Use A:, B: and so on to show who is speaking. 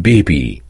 A: baby.